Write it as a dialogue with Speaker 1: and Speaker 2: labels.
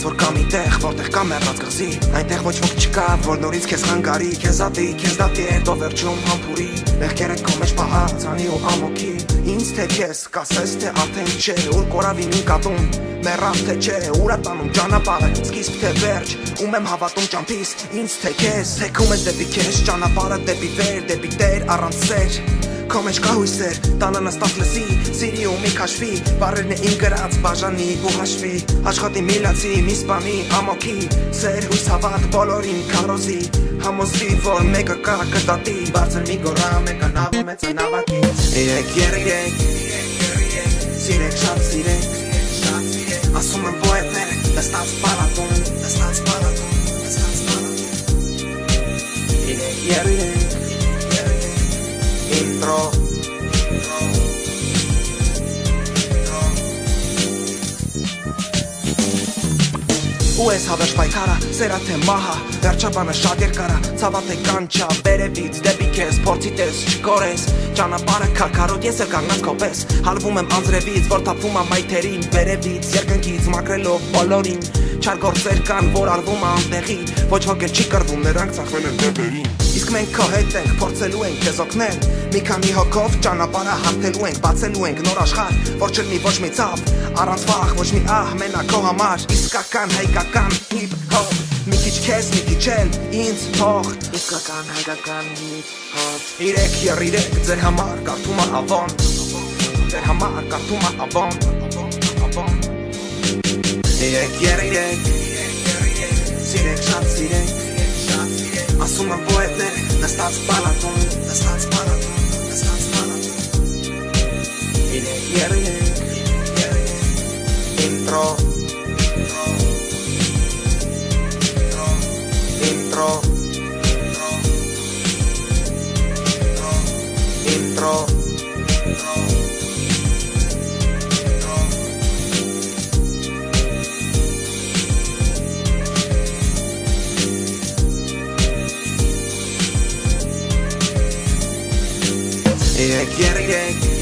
Speaker 1: որ կա մի տեղ, որտեղ կա մեռած կղզի Այնտեղ ոչ ոք չկա, որ նորից քեզ խանգարի Քեզ ատի, քեզ դատի հետո վերջում համբուրի Մեղքերը քո մեջ պահած, անի ու ամոքի Ինձ թե քեզ, կասես թե արդեն չէ Ուր կորավի մի կատուն, մեռավ թե չէ Ուրա տանում ճանապարհը, սկիզբ թե վերջ Ում եմ հավատում ճամփիս, ինձ թե քեզ Թեքում ես դեպի քեզ, ճանապարհը դեպի վեր, դեպի տեր, առանց սեր Քո մեջ կա հույսեր, տանը նստած լսի, սիրի ու մի քաշվի, բարերն է իմ գրած, բաժանի ու հաշվի, աշխատի միլացի, մի սպանի, ամոքի, սեր հույս հավատ բոլորին քարոզի, համոզվի, որ մեկը կա կտատի, բարձր մի գորա, մեկը նավը մեծ նավակի, իրեք երիրեք, սիրեք շատ սիրեք, ասում եմ պոետներ, նստած պարատում, նստած պարատում, նստած պարատում, իրեք երիրեք, intro Ու ես հավերժ պայքարը, սերա թե մահա Վերջաբանը շատ երկարա, ցավա թե կանչա Վերևից դեպի քեզ, փորձի տես, չկորես Ճանապարհը քարքարոտ, ես էլ կանգնած քոպես Հալվում եմ անձրևից, որ թափվում եմ մայթերին Վերևից, երկնքից, մակրելով բոլորին Չար գործեր կան, որ արվում անտեղի Ոչ ոք չի կրվում, նրանք ծախվել են դեպերին մենք քո հետ ենք, փորձելու ենք քեզ օգնել Մի քանի հոգով ճանապարհը հարթելու ենք, բացելու ենք նոր աշխարհ, որ չլինի ոչ մի ցավ, առանց վախ, ոչ մի ահ, մենակ քո համար, իսկական հայկական հիփ հոփ Մի քիչ քեզ, մի քիչ էլ ինձ թող Իսկական հայկական հիփ հոփ Իրեք երիրեք ձեր համար կարդում ավոն Ձեր համար կարդում ավոն Ավոն Իրեք երիրեք Սիրեք շատ սիրեք Ասում եմ պոետներ la staat spana con, la staat spana con, la staat spana con. In Hering, intro, intro, intro, intro, intro, intro. intro. yeah, get it, yeah.